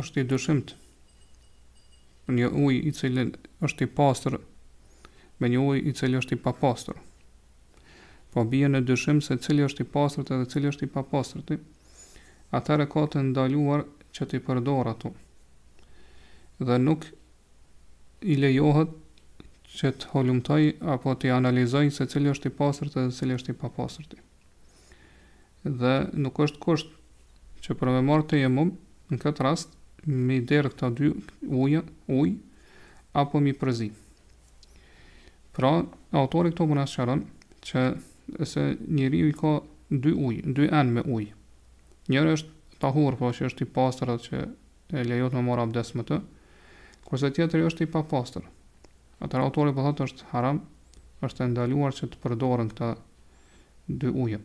është i dyshimtë për një ujë i cili është i pastër me një ujë i cili është i papastër. Po bie në dyshim se cili është i pastërt dhe cili është i papastërt. Atëherë ka të ndaluar që t'i përdor ato. Dhe nuk i lejohet që të hulumtoj apo të analizoj se cili është i pastërt dhe cili është i papastërt. Dhe nuk është kusht që për me marrë tejemum, në këtë rast, me i derdh këta dy ujë, uj, apo m'i përzi. Pra, autori këtu po na sqaron që se njeriu i ka dy uj, dy enë me uj. Njëri është tahur, pra që është i pastër dhe që lejohet me marrë abdes me të, kurse tjetri është i papastër. Atër autori po thotë është haram, është e ndaluar që të përdoren këta dy ujë.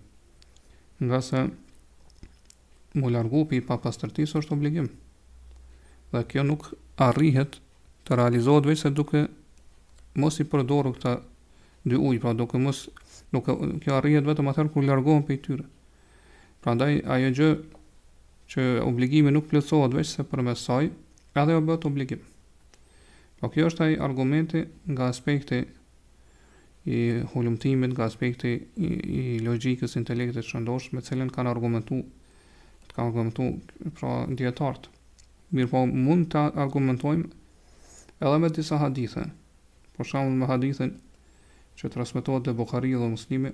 Ngase m'u largu pi papastërtisë është obligim. Dhe kjo nuk arrihet të realizohet veç se duke mos i përdoru këta dy ujë, pra duke mos, duke, kjo arrihet vetëm atër kur largohen prej tyre. Prandaj, ajo gjë që obligimi nuk plotësohet veçse përmes saj, edhe ajo bëhet obligim. Po kjo është ai argumenti nga aspekti i hulumtimit nga aspekti i, i logjikës, intelektit të shëndosh me të cilën kanë argumentu të kanë argumentu pra dijetarët mirëpo mund të argumentojmë edhe me disa hadithe për shembull me hadithin që transmitohet te Buhariu dhe Muslimi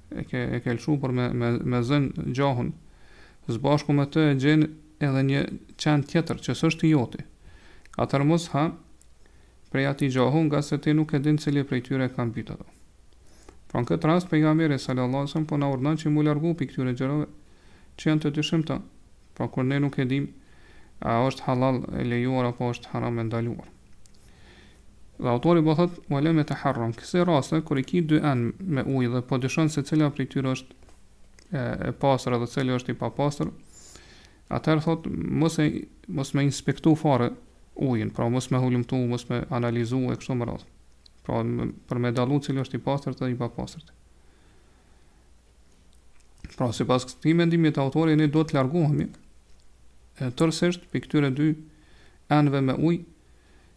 e ke e ke lëshu për me me me zën gjahun. Së bashku me të e gjen edhe një qen tjetër që s'është i joti. Atëherë mos ha prej atij gjahu, ngase ti nuk e din cili prej tyre e ka mbyt atë. Pra në këtë rast pejgamberi sallallahu alajhi wasallam po na urdhënon që m'u largu pi këtyre gjërave që janë të dyshimta. Pra kur ne nuk e dimë a është halal e lejuar apo është haram e ndaluar. Dhe autori po thotë, Wa lam yataharram, kësi raste kur i ki dy enë me ujë dhe po dyshon se cila prej tyre është e pastër edhe cili është i papastër, atëherë thotë mos e mos me inspektu fare ujin, pra mos me hulumtu, mos me analizu e kështu me radhë. Pra për me dallu cili është i pastër dhe i papastër. Pra sipas këtij mendimi të autorit ne do të largohemi tërësisht prej këtyre dy enëve me ujë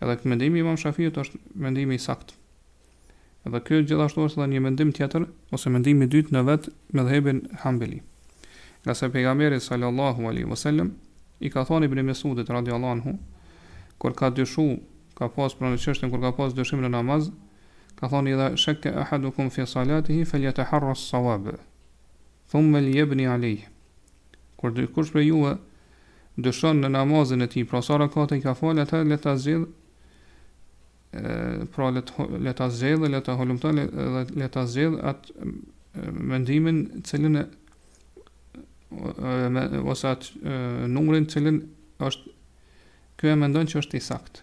Edhe ky mendimi i Imam Shafiut është mendimi i saktë. Edhe ky gjithashtu është edhe një mendim tjetër ose mendimi i dytë në vet medhhebin Hanbeli. Ngase pejgamberi sallallahu alaihi wasallam i ka thënë Ibn Mesudit radhiyallahu anhu kur ka dyshu, ka pas pra në çështjen kur ka pas dyshim në namaz, ka thënë idha shakka ahadukum fi salatihi falyataharra as-sawab. Thumma liyabni alayh. Kur dikush prej juve Dyshon në namazin e tij, pra sa rekate i ka falë, atëherë le ta zgjedh pra le të le ta zgjedh dhe le ta hulumton dhe le ta zgjedh atë mendimin të cilin e me ose atë numrin të cilin është ky e mendon që është i saktë.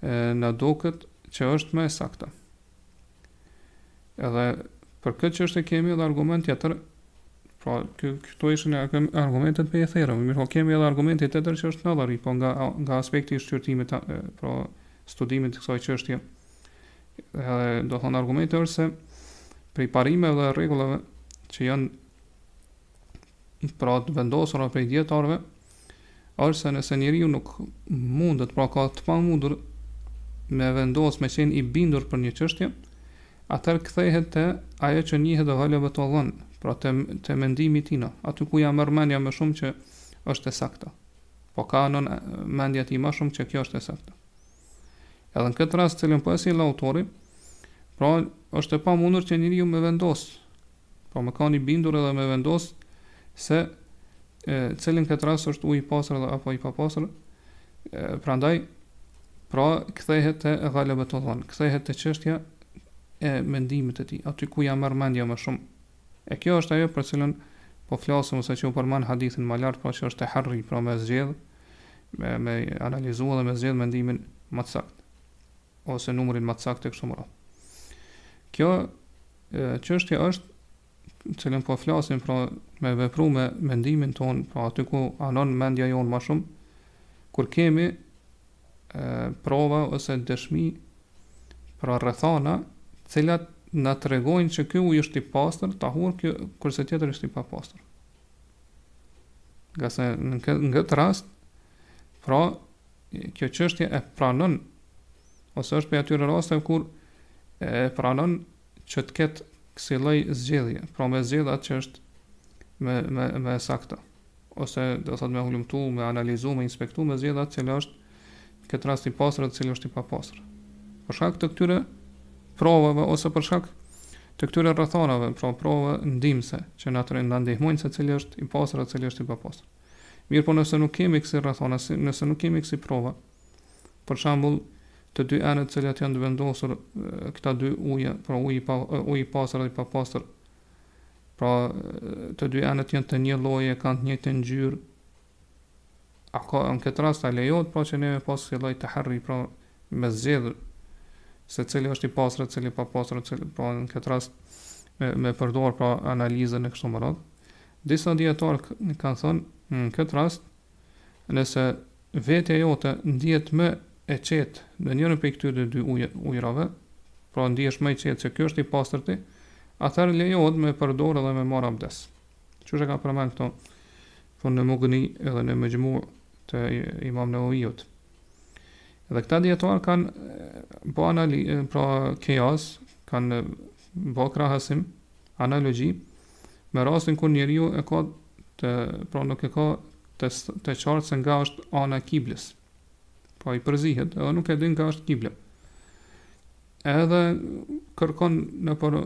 na duket që është më e sakta. Edhe për këtë që është e kemi edhe argument tjetër, pra këto ishin argumentet prej etherit, mirëpo kemi edhe argument tjetër që është nadhari, po nga, nga aspekti i shqyrtimit, pra studimit të kësaj çështje, edhe do thotë argumenti është se prej parimeve dhe rregullave që janë pra të vendosura prej dijetarëve, Është se nëse njeriu nuk mundet, pra ka të pamundur me vendos, me qenë i bindur për një çështje, atëherë kthehet te ajo që njihet ghalebetu dhann, pra te, te mendimi i tij, aty ku ja merr mendja më shumë që është e saktë. Pra ka anon mendja e tij më shumë që kjo është e saktë. Edhe në këtë rast cilën po e sjell autori, pra është e pamundur që njeriu me vendos Pra me kanë i bindur edhe me vendos se e, cili në këtë rast është ujë i pastër apo i papastër, prandaj, pra kthehet te ghalebetu dhann, kthehet te çështja e mendimit të tij, aty ku ja merr mendja më shumë. E kjo është ajo për cilën po flasëm ose që u përmend hadithin më lart, pra që është teharri, pra me zgjedh, me, me analizu edhe me zgjedh mendimin më të saktë. ose numrin më të saktë e kështu me radhë. Kjo çështje është të cilën po flasim pra me vepru me mendimin ton, pra aty ku anon mendja jonë më shumë, kur kemi e, prova ose dëshmi pra rrethana, të cilat na tregojnë se ky ujë është i pastër, tahur, kjo kurse tjetër është i papastër. Gjasë në këtë rast, pra kjo çështje e pranon ose është prej atyre raste kur e pranon që të ketë kësi lloj zgjedhje, pra me zgjedh atë që është më më më e saktë ose do thot me hulumtu, me analizu, me inspektu, me zgjedh atë që është në këtë rast i pastër edhe cili është i papastër. Për shkak të këtyre provave ose për shkak të këtyre rrethanave, pra prova ndihmëse që na tregon ndihmojnë se cili është i pastër edhe cili është i papastër. Mirëpo nëse nuk kemi kësi rrethana, nëse nuk kemi kësi prova, për shembull, të dy enët të cilat janë të vendosur këta dy ujë, pra uji i pa uji i pastër dhe i papastër. Pra të dy enët janë të një lloji, kanë të njëjtën ngjyrë. A ka në këtë rast a lejohet pra që ne me pas kësi lloj teharri, pra me zgjedh se cili është i pastër, cili i papastër, cili pra në këtë rast me, me përdor pra analizën e kështu me radhë. Disa dijetarë kanë thënë, në këtë rast, nëse vetja jote ndihet më e qetë në njërin prej këtyre dy ujërave, pra ndihesh më i qetë se ky është i pastërti, atëherë lejohet me e përdorë dhe me marrë abdes. Qysh e ka përmend këto, thënë në Mugni edhe në Mexhmu të Imam Neveviut. Dhe këta dijetarë kanë bo anali, pra kijas, kanë bo krahasim, analogji, Me rastin kur njeriu e ka të, pra nuk e ka të, të qartë se nga është ana e kiblës. Pra i përzihet edhe nuk e din nga është kibla. Edhe kërkon nëpër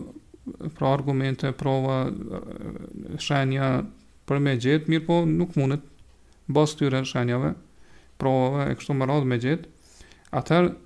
pra argumente, prova, shenja për me gjetë, mirëpo nuk mundet bazë tyre shenjave, provave e kështu me radhë me gjetë, atëherë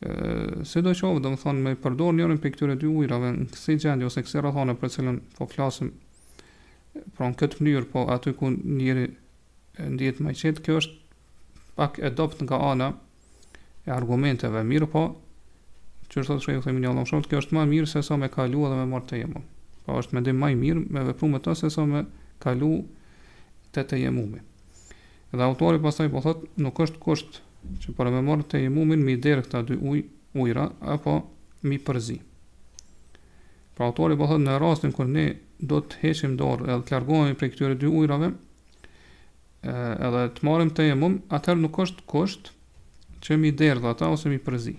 Sidoqoftë, domethënë me përdor njërin prej këtyre dy ujërave në kësi gjendje ose kësi rrethane për të cilën po flasim, pra në këtë mënyrë, po aty ku njeri ndihet më i qetë, kjo është pak e dobët nga ana e argumenteve, mirëpo, qysh thotë shejh Uthejmini allonë kjo është ma mirë se sa me kalu edhe me marrë tejemum. Pra është mendim ma i mirë me vepru me ta se sa me kalu te tejemumi. Dhe autori pastaj po thotë, nuk është kusht që për me marrë tejemmumin m'i derdh këta dy ujë, ujëra, apo m'i përzi. Pra autori po thotë në rastin kur ne do të heqim dorë edhe të largohemi prej këtyre dy ujërave, edhe të marrim tejemmum, atëherë nuk është kusht që m'i derdh ata ose m'i përzi.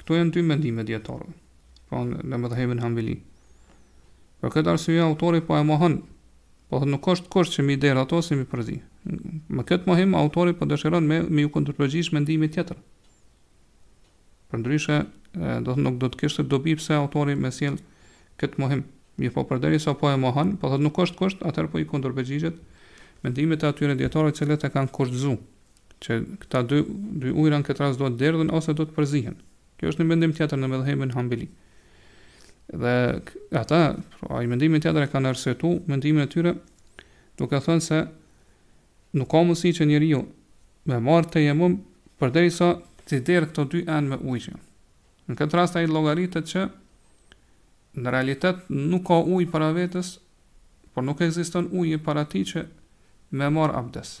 Këtu janë dy mendime të dijetarëve, pra në medhhebin hambeli. Për këtë arsye autori po e mohon, po thotë nuk është kusht që m'i derdh ato ose m'i përzi. Me këtë mohim autori po dëshiron me me iu kundërpërgjigj mendimit tjetër. Përndryshe, do të nuk do të kishte dobi pse autori me sjell këtë mohim. Mirëpo përderisa po e mohon, po thotë nuk është kusht, atëherë po i kundërpërgjigjet mendimit e atyre dijetarëve të cilët e kanë kushtëzu. Që këta dy dy ujëra në këtë rast duhet të derdhen ose duhet të përzihen. Kjo është një mendim tjetër në medhhebin Hambeli. Dhe ata, pra, ai mendimi tjetër e kanë arsyetu mendimin e tyre duke thënë se nuk ka mundësi që njeriu me marr tejemum përderisa të derdh këto dy enë me ujë. Në këtë rast ai llogaritet që në realitet nuk ka ujë para vetes, pra nuk ekziston uji para tij që me marr abdes.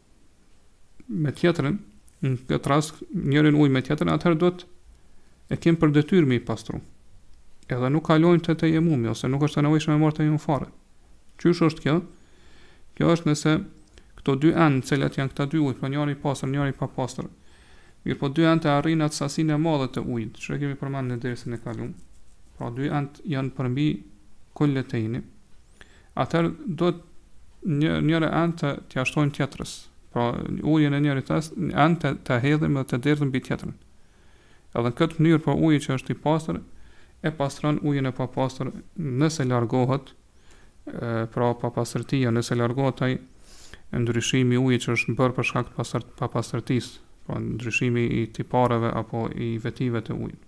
me tjetrin, në këtë rast njërin ujë me tjetrin, atëherë do ta kem për detyrë me i pastru. Edhe nuk kalojmë te tejemumi, ose nuk është e nevojshme me marrë tejemum fare. Qysh është kjo? Kjo është nëse këto dy enë, cilat janë këta dy ujë, po njëri i pastër, njëri i papastër, mirëpo dy enë të arrijnë atë sasinë e madhe të ujit, që e kemi përmend në dersin e kalum, pra dy enë janë përmbi kulletejni, atëherë duhet një njëra anë të t'ia shtojmë tjetrës. Pra, ujin e njërit anë të ta hedhim dhe të derdhim mbi tjetrën. Edhe në këtë mënyrë, pra uji që është i pastër e pastron ujin e papastër nëse largohet pra papastërtia, nëse largohet ai ndryshimi i ujit që është bërë për shkak të papastërtisë, pra ndryshimi i tipareve apo i vetive të ujit.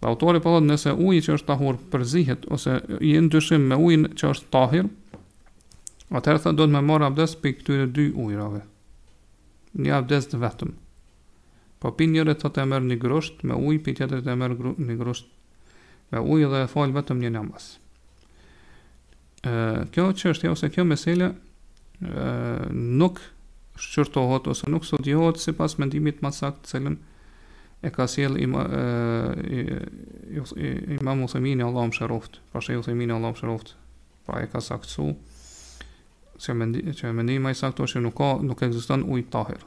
Dhe autori po thotë nëse uji që është tahur përzihet ose je në dyshim me ujin që është tahir, atëherë tha duhet me marrë abdes pi këtyre dy ujrave. Një abdes të vetëm. Po pi njërës thotë e merr një grusht me ujë, pi tjetrës e merr një grusht me ujë dhe e fal vetëm një namaz. kjo çështje ose kjo mesele nuk shqyrtohet ose nuk studiohet sipas mendimit ma t'saktë të cilën e ka sjell ima, e, e, e, imam Uthemini Allahu e mëshiroftë pra shejh Uthemini Allahu e mëshiroftë pra e ka saktësu që, mendi, që mendimi ma i saktë është që nuk, ka, nuk ekziston uji tahir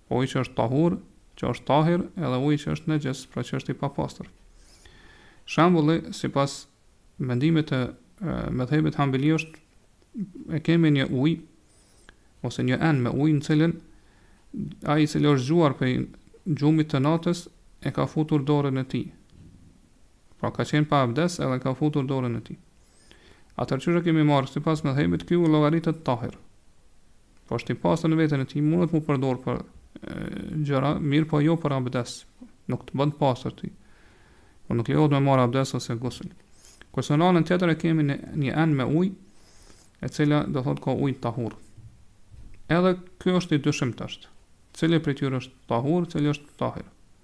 Uji që është tahur, që është tahir, edhe uji që është nexhis, pra që është i papastër. Shembulli, sipas mendimit të medhhebit Hanbeli është e kemi një ujë ose një enë me ujë në cilën ai i cili është zgjuar prej gjumit të natës e ka futur dorën e tij. Pra ka qenë pa abdes edhe ka futur dorën e tij. Atëherë qysh e kemi marrë sipas medhhebit ky ujë llogaritet tahir. Po është i pastër në veten e tij, mundet mu përdor për gjëra, mirëpo jo për abdes. Nuk të bën t'pastër ty. Po nuk lejohet me marrë abdes ose gusl. Kurse në anën tjetër e kemi një, një enë me ujë, e cila do thotë ka ujë tahur. Edhe ky është i dyshimtë është. Cili prej tyre është tahur, cili është tahir.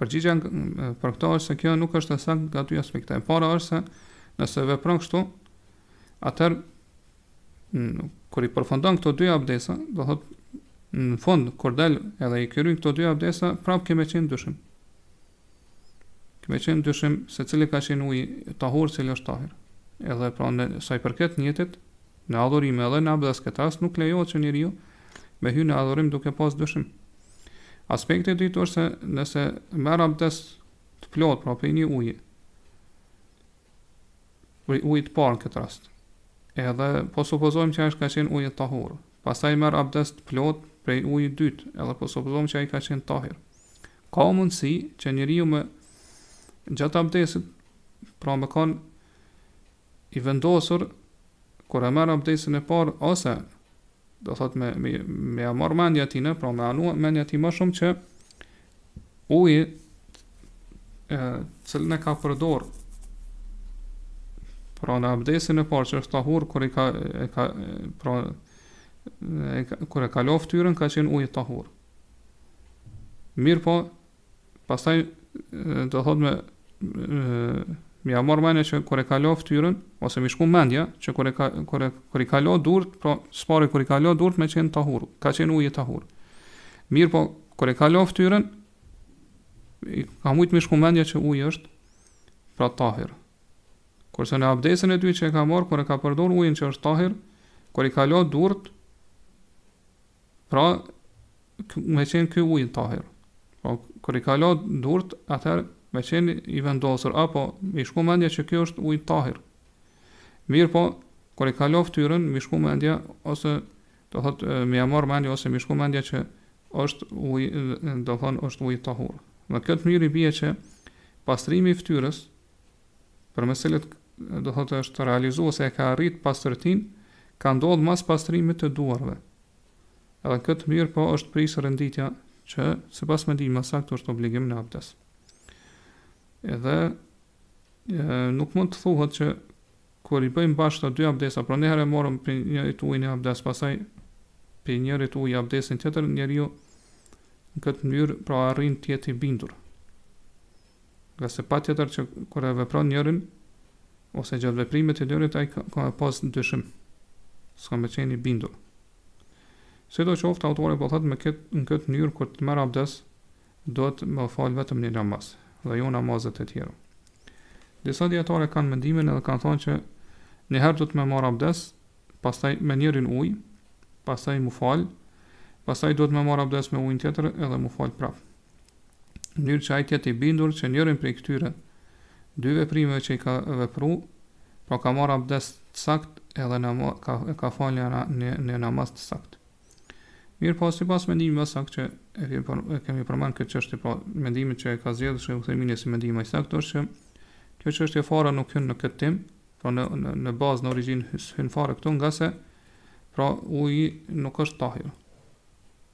Përgjigja për këtë është se kjo nuk është e saktë nga dy aspekte. E para është se nëse vepron kështu, atëherë kur i përfundon këto dy abdesa, do thot në fund kur ndal edhe i kryen këto dy abdesa, prap kemi me qenë n'dyshim. Kemi me qenë n'dyshim se cili ka qenë uji tahur, cili është tahir. Edhe pra për sa i përket nijetit, në adhurim edhe në abdes këtë rast nuk lejohet që njeriu me hyrë në adhurim duke pas dyshim. Aspekti i dytë është se nëse merr abdes të plotë pra prej një uji, prej ujit të parë në këtë rast, edhe po supozojmë që është ka qenë uji tahur, pastaj merr abdes të plotë prej ujit t'dytë, edhe po supozojmë që ai ka qenë tahir. Ka mundësi që njeriu me gjatë abdesit, pra me kanë i vendosur kur e merr abdestin e parë ose do thot me me, me ja marr mendja tine, pra me anu mendja tij më shumë që uji të cilin e ka përdor pra në abdesin e parë që është tahur kur i ka e ka pra e ka, kur e ka lo ftyrën ka qenë uji tahur mirëpo Pastaj do thot me mi ja marr mendja që kur e ka lo fytyrën ose mi shku mendja që kur e ka kur e kur i ka lo durt, pra s'pari kur i ka lo durt me qen tahur, ka qen ujë tahur. Mirëpo kur e ka lo fytyrën i ka mujt mi shku mendja që uji është pra tahir. Kurse në abdesin e dytë që e ka marr kur e ka përdor ujin që është tahir, kur i ka lo durt, pra me qenë ky ujë tahir. Po kur i ka lo durt, atëherë me qenë i vendosur apo me shku mendja që ky është ujë tahir. Mirëpo, kur e ka lo fytyrën, me shku mendja ose do thot me ja marr mendja ose me shku mendja që është ujë, do thon është ujë tahur. Në këtë mënyrë i bie që pastrimi i fytyrës për meselet do thotë është realizu ose e ka arrit pastërtin, ka ndodh mas pastrimit të duarve. Edhe në këtë mënyrë po është prish renditja që sipas mendimit më saktë është obligim në abdes. Edhe e, nuk mund të thuhet që kur i bëjmë bashkë të dy abdesa, pra njëherë e morëm prej njërit ujë abdes, pastaj prej njërit ujë abdesin tjetër, njeriu në këtë mënyrë pra arrin të jetë i bindur. Ngase patjetër që kur e vepron njërin, ose gjatë veprimit të njërit, ai ka, ka pas dyshim, s'ka me qenë i bindur. Sido qoftë, autori po thotë me këtë, në këtë mënyrë, kur të merr abdes, duhet me falë vetëm një namaz, dhe jo namazet e tjera. Disa dijetarë kanë mendimin edhe kanë thonë që njëherë duhet me marr abdes, pastaj me njërin uj, pastaj mu falë, pastaj duhet me marr abdes me ujin tjetër edhe mu falë prapë. mënyrë që ai të jetë i bindur që njërin prej këtyre dy veprimeve që i ka vepru, pra ka marrë abdes të sakt edhe në, ka, e ka falë një, një, një namaz të sakt. Mirëpo, sipas mendimit më sakt që e kemi, për, e kemi përmend këtë çështje, pra mendimi që e ka zgjedh Shejh Uthejmini si mendimi më sakt, është që kjo çështje fare nuk hynë në këtë temë, pra në, në, në bazë, në origjinë hynë fare këtu, ngase pra uji nuk është tahir.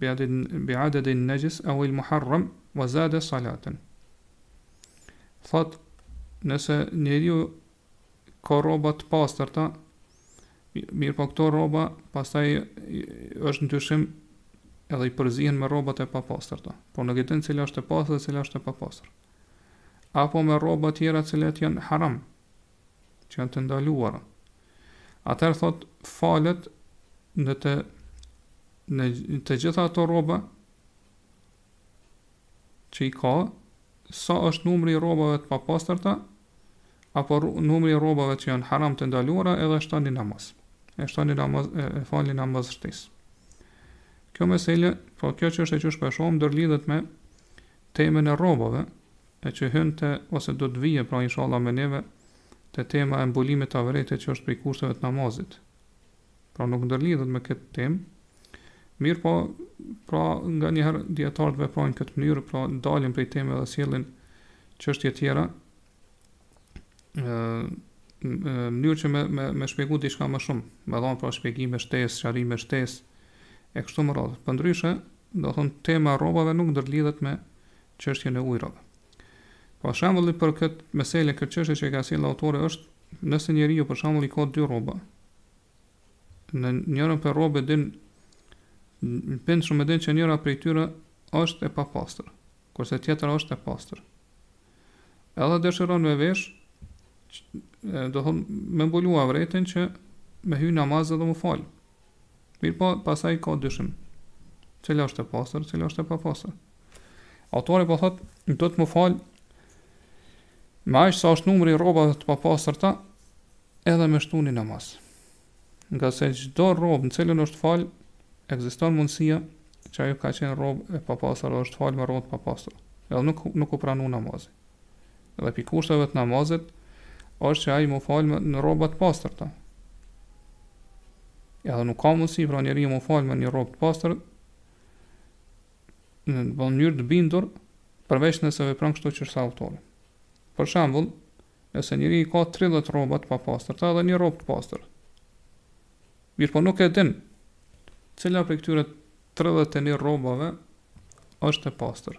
bi'adedi an-najs aw al-muharram wa zada salatan thotë nëse njeriu ka rroba të pastërta mirëpo këto rroba pastaj është n'dyshim edhe i përzihen me rrobat e papastërta por nuk e din cila është e pastër dhe cila është e papastër apo me rroba të tjera të cilat janë haram që janë të ndaluara. Atëherë thot falet në të, në të gjitha ato rroba që i ka, sa është numri i rrobave të papastërta apo numri i rrobave që janë haram të ndaluara edhe e shton një namaz. E shton një namaz e fal një namaz shtesë. Kjo mesele, pra kjo çështje që shpeshherë ndërlidhet me temën e rrobave, E që hyn te ose do të vijë pra inshallah me neve te tema e mbulimit të avretit që është prej kushteve të namazit. Pra nuk ndërlidhet me këtë temë. Mirpo pra nganjëherë dietarët veprojnë këtë mënyrë, pra dalin prej teme dhe sjellin çështje të tjera. ë mënyrë që me me me shpjegu diçka më shumë, me dhon pra shpjegime shtesë, sqarime shtesë e kështu me radhë. Përndryshe, do thon tema e rrobave nuk ndërlidhet me çështjen e ujërave. Pra shembulli për këtë mesele, këtë çështje që e ka sjellë autori është, nëse njeriu për shembull i ka dy rroba, në njërën prej rrobave din, për shembull din që njëra prej tyre është e papastër, kurse tjetra është e pastër. Edhe dëshiron me vesh, do thonë me mbulu avretin që me hy namaz dhe me u falë. Mirpo pasaj ka dyshim. Cila është e pastër, cila është e papastër. Autori po thot, duhet me u fal. Me aq sa është numri i rrobave të papastërta, edhe me shtu një namaz. Ngase çdo rrobë në cilën është fal, ekziston mundësia që ajo ka qenë rrobë e papastër dhe është fal me rrobë të papastër. Edhe nuk nuk u pranu namazi. dhe prej kushteve të namazit është që ai mu falë me në rroba të pastërta. Edhe nuk ka mundësi pra njeri mu falë me një rrobë të pastër në mënyrë të bindur përveç nëse vepran kështu që ceku autori. Për shembull, nëse njeri i ka 30 rroba të papastërta edhe një rrobë të pastër. Mirëpo nuk e din, cila prej këtyre 31 rrobave është e pastër.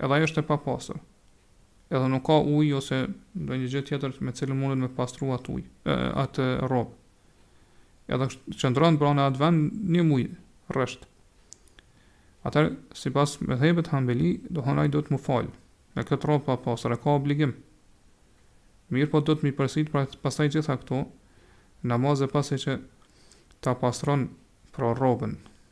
Edhe ajo është e papastër. Edhe nuk ka ujë ose ndonjë gjë tjetër me cilën mundet me pastru atë ujë, atë rrobë. Edhe qëndron pra në atë vend një muaj rresht. Atëherë, sipas medhhebit Hambeli, do thonë ai duhet me u fal me këtë rrobë të papastër, e ka obligim. Mirëpo duhet me i përsërit pra pastaj gjitha këto namaze pasi që ta pastron pra rrobën.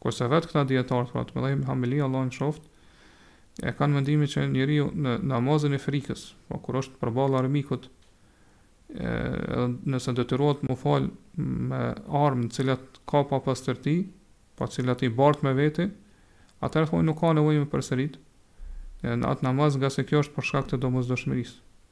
Kurse vetë këta dijetarët, pra të medhhebit Hambeli Allahu i mëshiroftë, e kanë mendimin që njeriu në namazin e frikës, pra kur është përballë armikut, edhe nëse detyrohet me u fal me armë të cilat ka papastërti, pra të cilat i bart me vete, atëherë thonë nuk ka nevojë me përsërit atë namaz, ngase kjo është për shkak të domosdoshmërisë.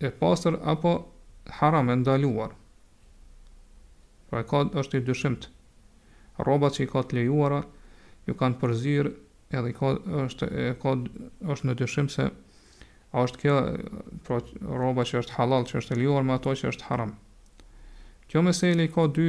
E pastër apo haram e ndaluar. Pra e ka është i dyshimtë. Rrobat që i ka të lejuara ju kanë përzirë edhe i ka është e ka është në dyshim se a është kjo pra rroba që është hallall që është e lejuar me ato që është haram. Kjo mesele i ka dy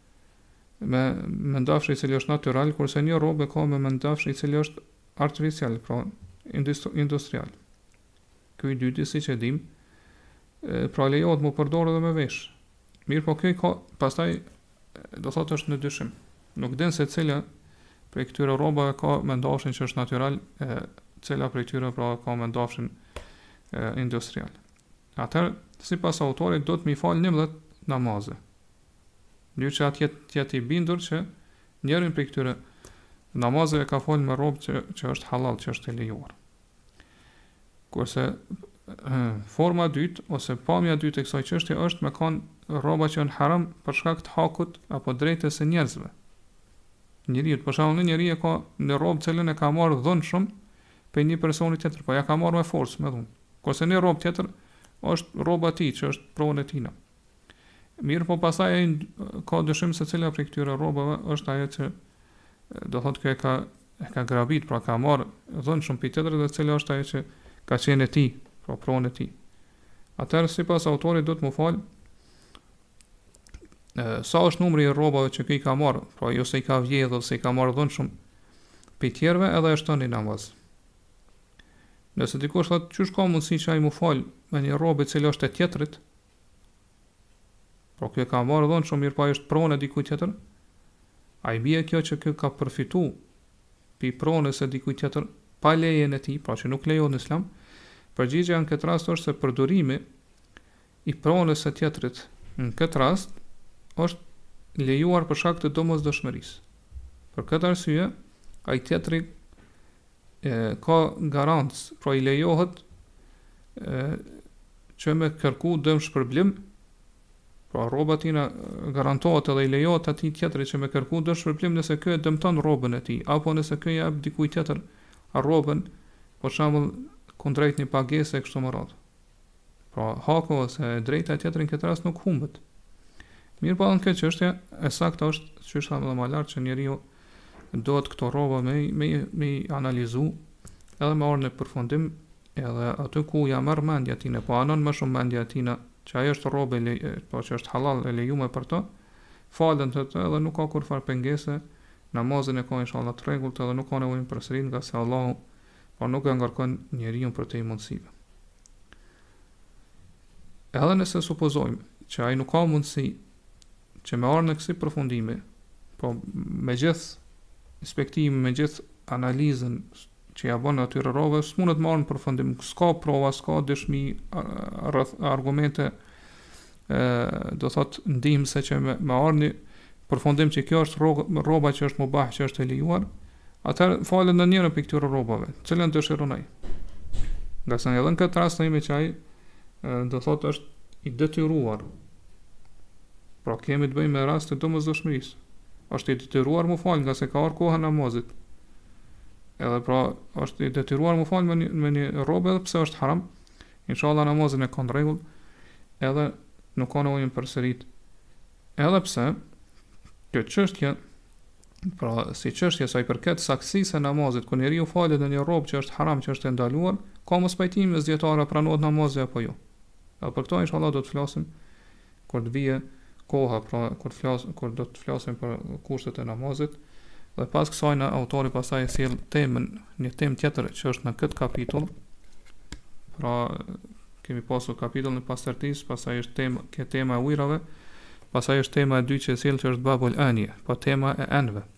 me mëndafsh i cili është natyral, kurse një rrobë e ka me mëndafsh i cili është artificial, pra industrial. Ky i dyti, siç e dim, pra lejohet me përdorë dhe me vesh. Mirëpo ky i ka, pastaj, do thotë është në dyshim. Nuk din se cila prej këtyre rrobave ka mëndafshin që është natyral, e cila prej tyre pra ka mëndafshin industrial. Atëherë, sipas autorit, duhet me i falë njëmbëdhjetë namaze. Që ai të jetë i bindur që njërin prej këtyre namazeve ka fal me rrobë që që është hallall, që është e lejuar. Kurse forma e dytë ose pamja e dytë e kësaj çështje është me kanë rroba që janë haram për shkak të hakut apo drejtës së njerëzve. Njeriut, për shembull, një njeri e ka një rrobë cilën e ka marrë dhunshëm prej një personit tjetër, pra ja ka marrë me forcë, me dhunë. Kurse një rrobë tjetër është rroba e tij, që është pronë e tij. Mirëpo pastaj ai ka dyshim se cila prej këtyre rrobave është ajo që do thotë ky e ka e ka grabit, pra ka marr dhunshëm pi tjetrit dhe cila është ajo që ka qenë e tij, pra pronë e tij. Atëherë sipas autorit duhet me fal sa është numri i rrobave që ky i ka marr, pra ose i ka vjedhur, ose i ka marr dhunshëm pi tjerëve edhe e shton një namaz. Nëse dikush thotë qysh ka mundësi që ai me u fal me një rrobë i cili është e tjetrit, Pra ky e ka marrë dhunshëm, mirëpo ajo është pronë e dikujt tjetër? A i bie kjo që ky ka përfitu pi pronës së dikujt tjetër pa lejen e tij, pra që nuk lejohet në islam? Përgjigja në këtë rast është se përdorimi i pronës së tjetrit në këtë rast është i lejuar për shkak të domosdoshmërisë. Për këtë arsye, ai tjetri ka garancë, pra i lejohet që me kërku dëmshpërblim, pra rroba e tina garantohet edhe i lejohet atij tjetri që me kërku dëmshpërblim nëse ky e dëmton rrobën e tij, apo nëse ky ja jep dikuj tjetër rrobën, për shembull kundrejt një pagese e kështu me radhë. Pra, haku ose e drejta e tjetrit në këtë rast nuk humbet. Mirëpo në këtë çështje e saktë është që e thamë lart që njeriu duhet këto rroba me me me i analizu edhe me ardh në përfundim edhe aty ku ja merr mendja e tina apo anon më shumë mendja e tina që ajo është rrobë le, po që është hallall e lejuar për të, falet në të edhe nuk ka kurrfarë pengese namazin e ka inshallah të rregullt edhe nuk ka nevojë e përsërit ngase Allahu por nuk e ngarkon njeriun përtej mundësive. Edhe nëse supozojmë që ai nuk ka mundësi që me ardh në kësi përfundimi, po me gjithë inspektimin, me gjithë analizën që ia bën atyre rrobave, s'mundet me ardh në përfundim, s'ka prova, s'ka dëshmi, argumente, ë do thot ndihmëse, që me, me ardh në përfundim që kjo është rroba që është mubah që është e lejuar atëherë falet në njërën prej këtyre rrobave cilën dëshiron ai ngase edhe në këtë rast themi që ai do thot është i detyruar pra kemi të bëjmë me rast të domosdoshmërisë është i detyruar mu fal ngase ka ardh koha e namazit edhe pra është i detyruar mu fal me një, me një rrobë edhe pse është haram Inshallah namazin e ka në rregull, edhe nuk ka nevojë me e përsërit. Edhe pse kjo çështje pra si çështje sa i përket saktësisë së namazit, kur njeriu falet në një rrobë që është haram, që është e ndaluar, ka mospajtim mes dijetarëve pranohet namazi apo jo. Edhe për këto inshallah do të flasim kur të vijë koha, pra kur të flasim, kur do të flasim për kushtet e namazit, dhe pas kësaj na autori pastaj e sjell temën, një temë tjetër që është në këtë kapitull, pra kemi pasur kapitullin e pastërtisë, pastaj është temë, ke tema e ujrave, pastaj është tema e dytë që e sjell që është babul anije, apo tema e enëve.